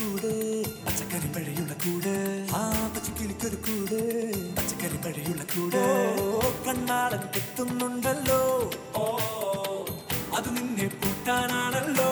കൂട്. പച്ചക്കറി പഴയുള്ള കൂട്. ആ പച്ചക്കിളിക്കൊരു കൂട്. പച്ചക്കറി പഴയുള്ള കൂട്. കണ്ണാടൻ എത്തുന്നുണ്ടല്ലോ അത് നിന്നെ കൂട്ടാനാണല്ലോ